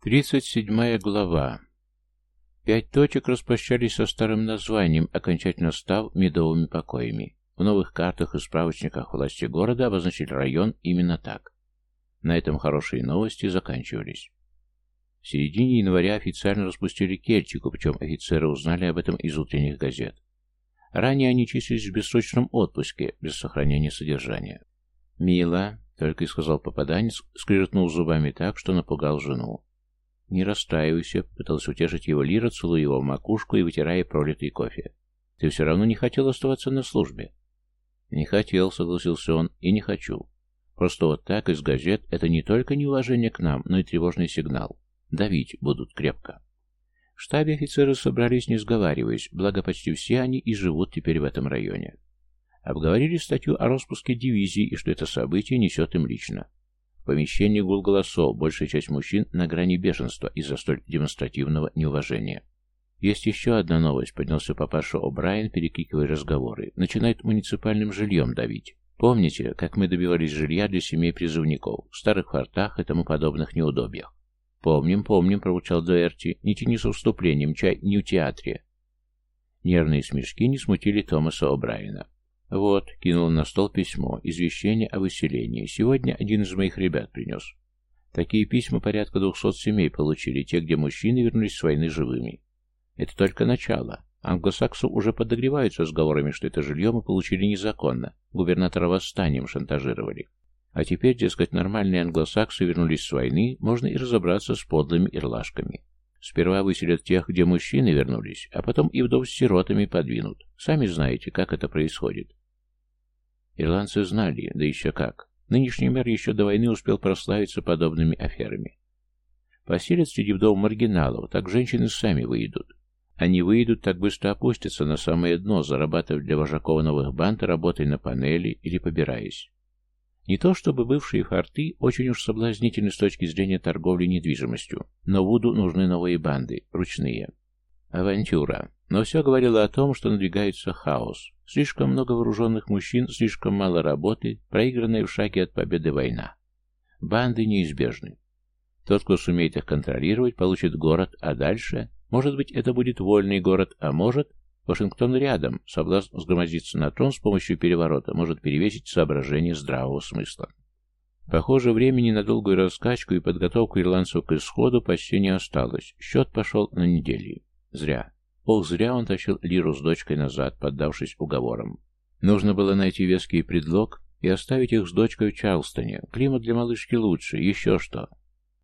Тридцать седьмая глава. Пять точек распрощались со старым названием, окончательно став медовыми покоями. В новых картах и справочниках власти города обозначили район именно так. На этом хорошие новости заканчивались. В середине января официально распустили Кельчику, причем офицеры узнали об этом из утренних газет. Ранее они числились в бессрочном отпуске, без сохранения содержания. «Мило», — только и сказал попаданец, скрежетнул зубами так, что напугал жену. «Не расстраивайся», — пытался утешить его Лира, целуя его в макушку и вытирая пролитый кофе. «Ты все равно не хотел оставаться на службе». «Не хотел», — согласился он, — «и не хочу. Просто вот так из газет это не только неуважение к нам, но и тревожный сигнал. Давить будут крепко». В штабе офицеры собрались, не сговариваясь, благо почти все они и живут теперь в этом районе. Обговорили статью о распуске дивизии и что это событие несет им лично. Помещении гул голосов, большая часть мужчин на грани бешенства из-за столь демонстративного неуважения. Есть еще одна новость, поднялся папаша О'Брайен, перекикивая разговоры. Начинает муниципальным жильем давить. Помните, как мы добивались жилья для семей призывников, в старых фортах и тому подобных неудобьях? «Помним, помним», — проучал Дуэрти. «Не тяни со вступлением, чай не в театре». Нервные смешки не смутили Томаса О'Брайена. «Вот», — кинул на стол письмо, извещение о выселении. «Сегодня один из моих ребят принес. Такие письма порядка двухсот семей получили, те, где мужчины вернулись с войны живыми. Это только начало. Англосаксы уже подогреваются разговорами, что это жилье мы получили незаконно. Губернатора восстанием шантажировали. А теперь, дескать, нормальные англосаксы вернулись с войны, можно и разобраться с подлыми ирлашками. Сперва выселят тех, где мужчины вернулись, а потом и вдов с сиротами подвинут. Сами знаете, как это происходит. Ирландцы знали, да еще как. Нынешний мэр еще до войны успел прославиться подобными аферами. Поселят среди вдов маргиналов, так женщины сами выйдут. Они выйдут, так быстро опустятся на самое дно, зарабатывая для вожаков новых банд, работая на панели или побираясь. Не то чтобы бывшие форты очень уж соблазнительны с точки зрения торговли недвижимостью, но Вуду нужны новые банды, ручные. Авантюра. Но все говорило о том, что надвигается хаос. Слишком много вооруженных мужчин, слишком мало работы, проигранная в шаге от победы война. Банды неизбежны. Тот, кто сумеет их контролировать, получит город, а дальше, может быть, это будет вольный город, а может, Вашингтон рядом, соблазн сгромоздиться на трон с помощью переворота может перевесить соображение здравого смысла. Похоже, времени на долгую раскачку и подготовку ирландцев к исходу почти не осталось. Счет пошел на недели. Зря. Ох, зря он тащил Лиру с дочкой назад, поддавшись уговорам. Нужно было найти веский предлог и оставить их с дочкой в Чарлстоне. Климат для малышки лучше, еще что.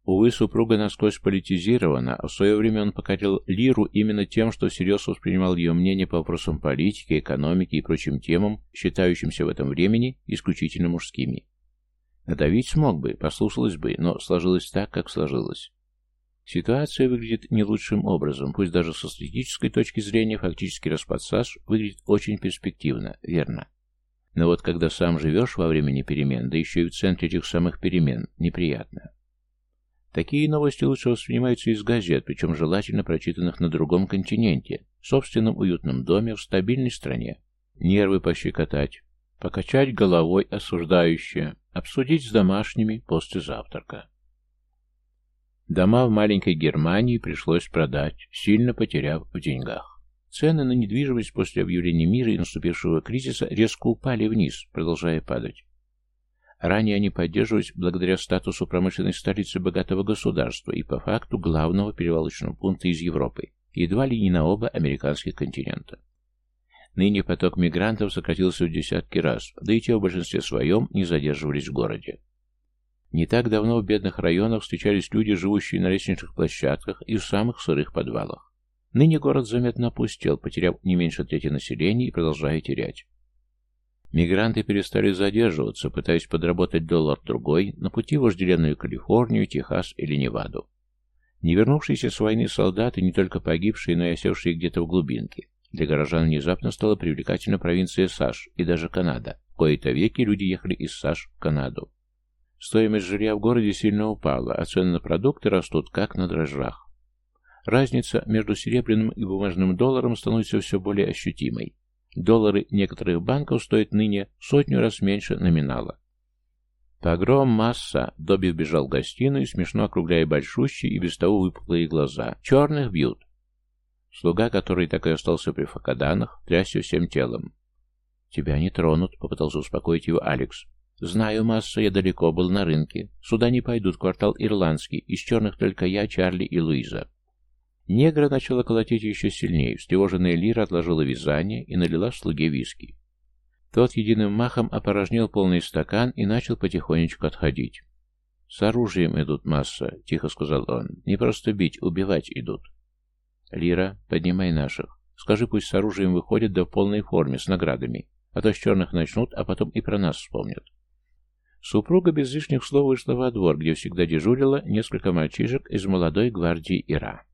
Увы, супруга насквозь политизирована, а в свое время он покорил Лиру именно тем, что всерьез воспринимал ее мнение по вопросам политики, экономики и прочим темам, считающимся в этом времени исключительно мужскими. Надавить смог бы, послушалась бы, но сложилось так, как сложилось. Ситуация выглядит не лучшим образом, пусть даже со стратегической точки зрения фактически распад САШ выглядит очень перспективно, верно. Но вот когда сам живешь во времени перемен, да еще и в центре этих самых перемен, неприятно. Такие новости лучше воспринимаются из газет, причем желательно прочитанных на другом континенте, в собственном уютном доме, в стабильной стране. Нервы пощекотать, покачать головой осуждающе, обсудить с домашними после завтрака. Дома в маленькой Германии пришлось продать, сильно потеряв в деньгах. Цены на недвижимость после объявления мира и наступившего кризиса резко упали вниз, продолжая падать. Ранее они поддерживались благодаря статусу промышленной столицы богатого государства и по факту главного перевалочного пункта из Европы, едва ли не на оба американских континента. Ныне поток мигрантов сократился в десятки раз, да и те в большинстве своем не задерживались в городе. Не так давно в бедных районах встречались люди, живущие на лестничных площадках и в самых сырых подвалах. Ныне город заметно опустел, потеряв не меньше трети населения и продолжая терять. Мигранты перестали задерживаться, пытаясь подработать доллар-другой на пути в вожделенную Калифорнию, Техас или Неваду. Не вернувшиеся с войны солдаты, не только погибшие, но и осевшие где-то в глубинке. Для горожан внезапно стала привлекательна провинция САШ и даже Канада. В кои-то веки люди ехали из САШ в Канаду. Стоимость жилья в городе сильно упала, а цены на продукты растут как на дрожжах. Разница между серебряным и бумажным долларом становится все более ощутимой. Доллары некоторых банков стоят ныне сотню раз меньше номинала. Погром, масса. Добби бежал в гостиную, смешно округляя большущие и без того выпуклые глаза. Черных бьют. Слуга, который так и остался при факаданах, трясся всем телом. «Тебя не тронут», — попытался успокоить его Алекс. «Знаю, масса, я далеко был на рынке. Сюда не пойдут, квартал ирландский. Из черных только я, Чарли и Луиза». Негра начала колотить еще сильнее. Встревоженная Лира отложила вязание и налила слуге виски. Тот единым махом опорожнил полный стакан и начал потихонечку отходить. «С оружием идут масса», — тихо сказал он. «Не просто бить, убивать идут». «Лира, поднимай наших. Скажи, пусть с оружием выходят да полной форме, с наградами. А то с черных начнут, а потом и про нас вспомнят». Супруга без лишних слов вышла во двор, где всегда дежурила несколько мальчишек из молодой гвардии Ира.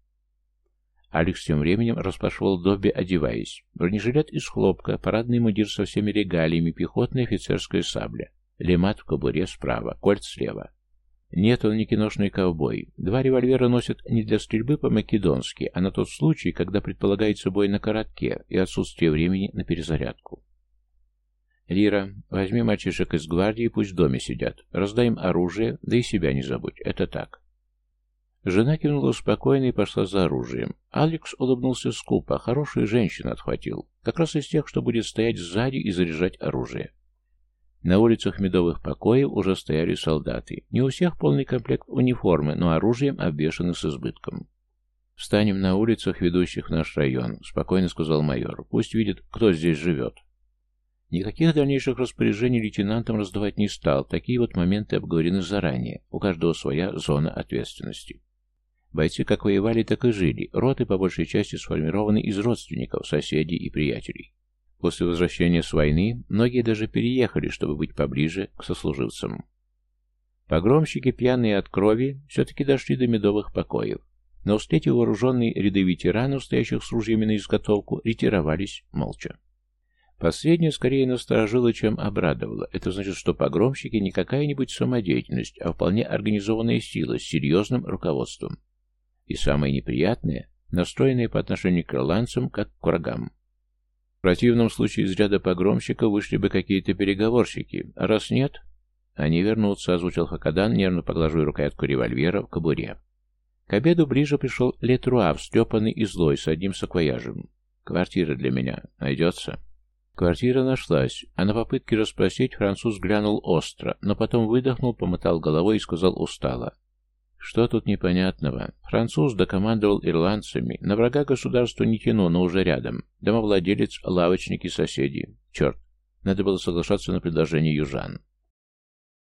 Алекс тем временем распашивал Добби, одеваясь. Бронежилет из хлопка, парадный мундир со всеми регалиями, пехотная офицерская сабля. Лемат в кобуре справа, кольт слева. Нет, он не киношный ковбой. Два револьвера носят не для стрельбы по-македонски, а на тот случай, когда предполагается бой на коротке и отсутствие времени на перезарядку. «Лира, возьми мальчишек из гвардии, пусть в доме сидят. Раздай им оружие, да и себя не забудь. Это так». Жена кивнула спокойно и пошла за оружием. Алекс улыбнулся скупо, хорошую женщину отхватил. Как раз из тех, что будет стоять сзади и заряжать оружие. На улицах медовых покоев уже стояли солдаты. Не у всех полный комплект униформы, но оружием обвешаны с избытком. «Встанем на улицах, ведущих в наш район», — спокойно сказал майор. «Пусть видит, кто здесь живет». Никаких дальнейших распоряжений лейтенантам раздавать не стал. Такие вот моменты обговорены заранее. У каждого своя зона ответственности. Бойцы как воевали, так и жили. Роты по большей части сформированы из родственников, соседей и приятелей. После возвращения с войны многие даже переехали, чтобы быть поближе к сослуживцам. Погромщики, пьяные от крови, все-таки дошли до медовых покоев. Но встретив вооруженные ряды ветеранов, стоящих с ружьями на изготовку, ретировались молча. Последнее скорее насторожило, чем обрадовало. Это значит, что погромщики не какая-нибудь самодеятельность, а вполне организованная сила с серьезным руководством. И самое неприятное, настроенные по отношению к ирландцам, как к врагам. В противном случае из ряда погромщиков вышли бы какие-то переговорщики, а раз нет, они вернутся, озвучил Хакадан, нервно поглаживая рукоятку револьвера в кобуре. К обеду ближе пришел Летруа, встрепанный и злой, с одним саквояжем. «Квартира для меня найдется?» Квартира нашлась, а на попытке расспросить француз глянул остро, но потом выдохнул, помотал головой и сказал устало. Что тут непонятного? Француз докомандовал ирландцами. На врага государства не тяну, но уже рядом. Домовладелец, лавочники, соседи. Черт, надо было соглашаться на предложение южан.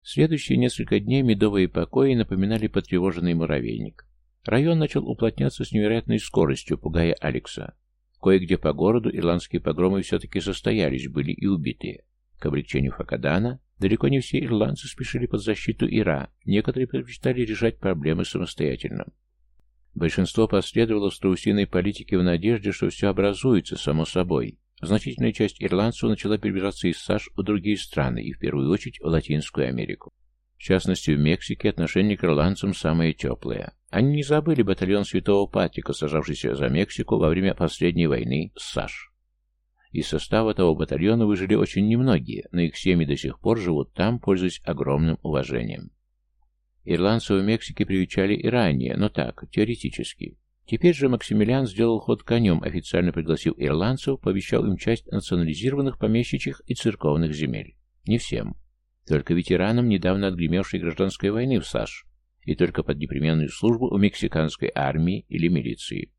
Следующие несколько дней медовые покои напоминали потревоженный муравейник. Район начал уплотняться с невероятной скоростью, пугая Алекса. Кое-где по городу ирландские погромы все-таки состоялись, были и убитые. К облегчению Факадана Далеко не все ирландцы спешили под защиту Ира, некоторые предпочитали решать проблемы самостоятельно. Большинство последовало страусиной политике в надежде, что все образуется само собой. Значительная часть ирландцев начала перебираться из САШ в другие страны, и в первую очередь в Латинскую Америку. В частности, в Мексике отношение к ирландцам самое теплое. Они не забыли батальон Святого Патрика, сажавшийся за Мексику во время последней войны с САШ. Из состава того батальона выжили очень немногие, но их семьи до сих пор живут там, пользуясь огромным уважением. Ирландцев в Мексике привечали и ранее, но так, теоретически. Теперь же Максимилиан сделал ход конем, официально пригласив ирландцев, пообещал им часть национализированных помещичьих и церковных земель. Не всем. Только ветеранам недавно отгремевшей гражданской войны в САШ и только под непременную службу у мексиканской армии или милиции.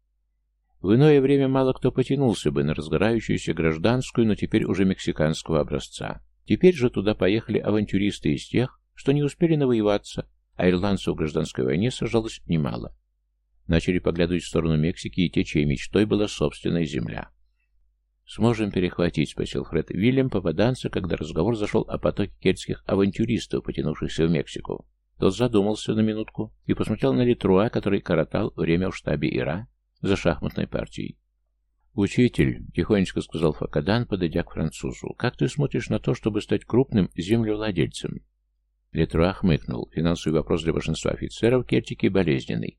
В иное время мало кто потянулся бы на разгорающуюся гражданскую, но теперь уже мексиканского образца. Теперь же туда поехали авантюристы из тех, что не успели навоеваться, а ирландцев в гражданской войне сражалось немало. Начали поглядывать в сторону Мексики и те, чьей мечтой была собственная земля. «Сможем перехватить?» — спросил Фред Вильям попаданца, когда разговор зашел о потоке кельтских авантюристов, потянувшихся в Мексику. Тот задумался на минутку и посмотрел на Литруа, который коротал время в штабе Ира, за шахматной партией. «Учитель», — тихонечко сказал Факадан, подойдя к французу, — «как ты смотришь на то, чтобы стать крупным землевладельцем?» Летруа хмыкнул. Финансовый вопрос для большинства офицеров Кертики болезненный.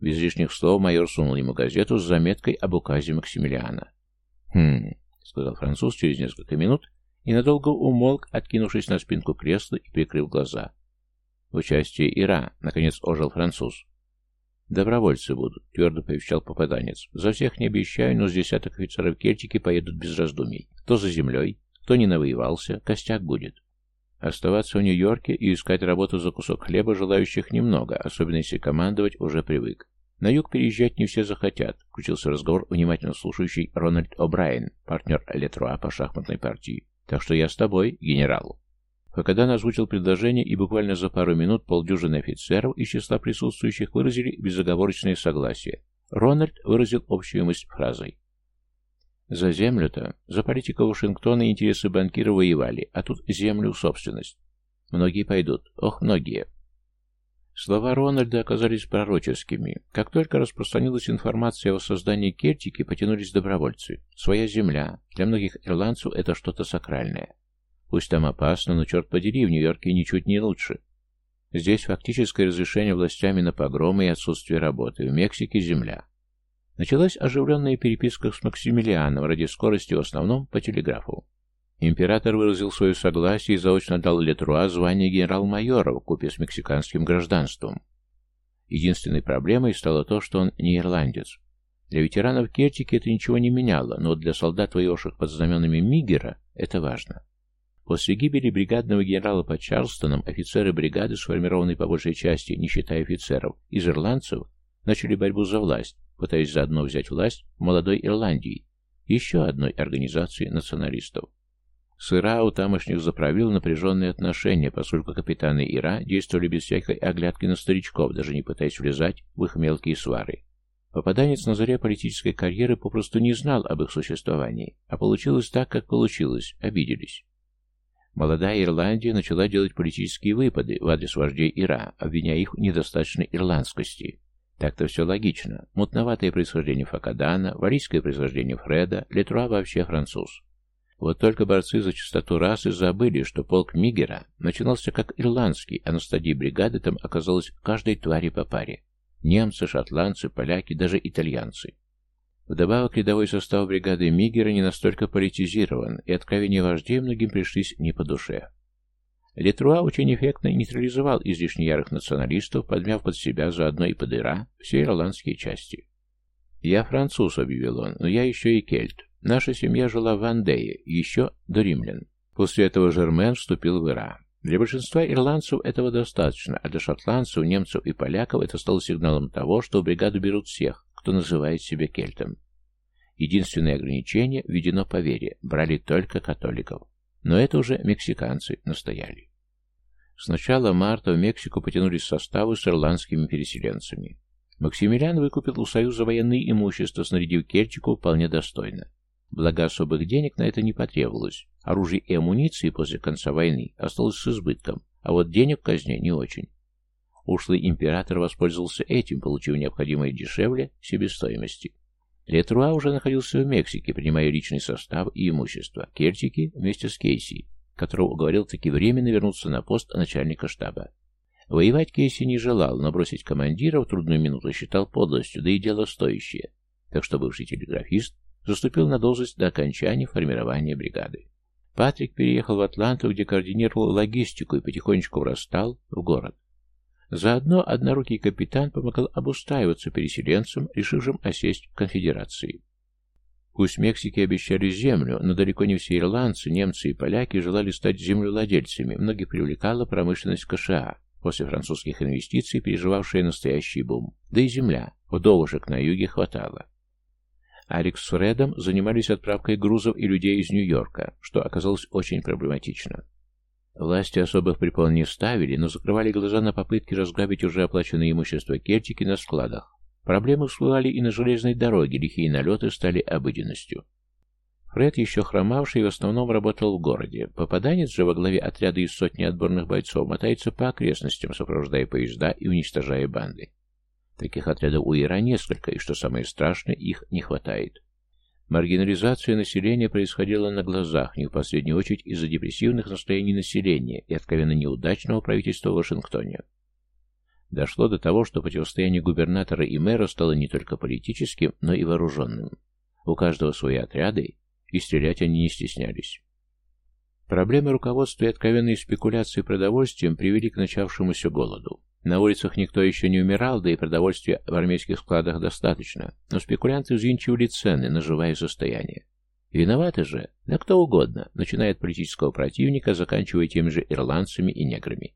Без лишних слов майор сунул ему газету с заметкой об указе Максимилиана. «Хм», — сказал француз через несколько минут и надолго умолк, откинувшись на спинку кресла и прикрыв глаза. В участии Ира, наконец, ожил француз. «Добровольцы будут», — твердо пообещал попаданец. «За всех не обещаю, но с десяток офицеров Кельтики поедут без раздумий. Кто за землей, кто не навоевался, костяк будет». Оставаться в Нью-Йорке и искать работу за кусок хлеба желающих немного, особенно если командовать уже привык. На юг переезжать не все захотят, включился разговор внимательно слушающий Рональд О'Брайен, партнер Летруа по шахматной партии. Так что я с тобой, генерал. Факадан озвучил предложение, и буквально за пару минут полдюжины офицеров из числа присутствующих выразили безоговорочное согласие. Рональд выразил общую мысль фразой. За землю-то, за политику Вашингтона интересы банкира воевали, а тут землю собственность. Многие пойдут, ох, многие. Слова Рональда оказались пророческими. Как только распространилась информация о создании Кельтики, потянулись добровольцы. Своя земля. Для многих ирландцев это что-то сакральное. Пусть там опасно, но, черт подери, в Нью-Йорке ничуть не лучше. Здесь фактическое разрешение властями на погромы и отсутствие работы. В Мексике земля. Началась оживленная переписка с Максимилианом ради скорости в основном по телеграфу. Император выразил свое согласие и заочно дал Летруа звание генерал-майора в купе с мексиканским гражданством. Единственной проблемой стало то, что он не ирландец. Для ветеранов Кертики это ничего не меняло, но для солдат, воевавших под знаменами Мигера, это важно. После гибели бригадного генерала под Чарльстоном офицеры бригады, сформированной по большей части, не считая офицеров, из ирландцев, начали борьбу за власть, пытаясь заодно взять власть в молодой Ирландии, еще одной организации националистов. С Ира у тамошних заправил напряженные отношения, поскольку капитаны Ира действовали без всякой оглядки на старичков, даже не пытаясь влезать в их мелкие свары. Попаданец на заре политической карьеры попросту не знал об их существовании, а получилось так, как получилось, обиделись. Молодая Ирландия начала делать политические выпады в адрес вождей Ира, обвиняя их в недостаточной ирландскости. Так-то все логично. Мутноватое происхождение Факадана, валийское происхождение Фреда, Летруа вообще француз. Вот только борцы за чистоту расы забыли, что полк Мигера начинался как ирландский, а на стадии бригады там оказалось каждой твари по паре. Немцы, шотландцы, поляки, даже итальянцы. Вдобавок, рядовой состав бригады Мигера не настолько политизирован, и откровения вождей многим пришлись не по душе. Летруа очень эффектно нейтрализовал излишне ярых националистов, подмяв под себя заодно и под Ира все ирландские части. «Я француз», — объявил он, — «но я еще и кельт. Наша семья жила в Андее, еще до римлян. После этого Жермен вступил в Ира. Для большинства ирландцев этого достаточно, а для шотландцев, немцев и поляков это стало сигналом того, что бригаду берут всех, кто называет себя кельтом. Единственное ограничение введено по вере, брали только католиков. Но это уже мексиканцы настояли. С начала марта в Мексику потянулись составы с ирландскими переселенцами. Максимилиан выкупил у Союза военное имущество, снарядив Кельчику вполне достойно. Благо особых денег на это не потребовалось. Оружие и амуниции после конца войны осталось с избытком, а вот денег в казне не очень. Ушлый император воспользовался этим, получив необходимое дешевле себестоимости. Летруа уже находился в Мексике, принимая личный состав и имущество. Кертики вместе с Кейси, которого уговорил таки временно вернуться на пост начальника штаба. Воевать Кейси не желал, но бросить командира в трудную минуту считал подлостью, да и дело стоящее. Так что бывший телеграфист заступил на должность до окончания формирования бригады. Патрик переехал в Атланту, где координировал логистику и потихонечку врастал в город. Заодно однорукий капитан помогал обустраиваться переселенцам, решившим осесть в конфедерации. Пусть Мексике обещали землю, но далеко не все ирландцы, немцы и поляки желали стать землевладельцами, многих привлекала промышленность КША, после французских инвестиций, переживавшая настоящий бум. Да и земля, вдовушек на юге хватало. Алекс с Фредом занимались отправкой грузов и людей из Нью-Йорка, что оказалось очень проблематично. Власти особых препон не ставили, но закрывали глаза на попытки разграбить уже оплаченное имущество Кельтики на складах. Проблемы всплывали и на железной дороге, лихие налеты стали обыденностью. Фред, еще хромавший, в основном работал в городе. Попаданец же во главе отряда из сотни отборных бойцов мотается по окрестностям, сопровождая поезда и уничтожая банды. Таких отрядов у Ира несколько, и, что самое страшное, их не хватает. Маргинализация населения происходила на глазах, не в последнюю очередь из-за депрессивных настроений населения и откровенно неудачного правительства в Вашингтоне. Дошло до того, что противостояние губернатора и мэра стало не только политическим, но и вооруженным. У каждого свои отряды, и стрелять они не стеснялись. Проблемы руководства и откровенные спекуляции продовольствием привели к начавшемуся голоду. На улицах никто еще не умирал, да и продовольствия в армейских складах достаточно, но спекулянты взвинчивали цены, наживая состояние. Виноваты же, да кто угодно, начиная от политического противника, заканчивая теми же ирландцами и неграми.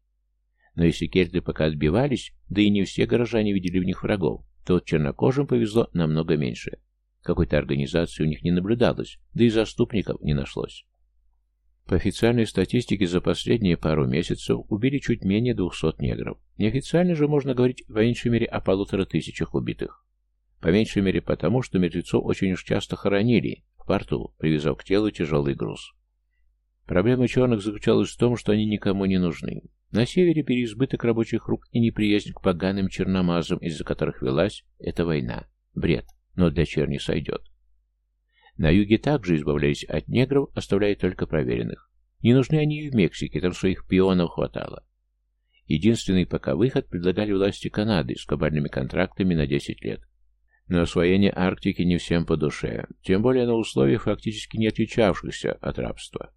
Но если кельты пока отбивались, да и не все горожане видели в них врагов, то чернокожим повезло намного меньше. Какой-то организации у них не наблюдалось, да и заступников не нашлось. По официальной статистике за последние пару месяцев убили чуть менее 200 негров. Неофициально же можно говорить по меньшей мере о полутора тысячах убитых. По меньшей мере потому, что мертвецов очень уж часто хоронили в порту, привязав к телу тяжелый груз. Проблема черных заключалась в том, что они никому не нужны. На севере переизбыток рабочих рук и неприязнь к поганым черномазам, из-за которых велась эта война. Бред, но для черни сойдет. На юге также избавлялись от негров, оставляя только проверенных. Не нужны они и в Мексике, там своих пионов хватало. Единственный пока выход предлагали власти Канады с глобальными контрактами на 10 лет. Но освоение Арктики не всем по душе, тем более на условиях, фактически не отличавшихся от рабства.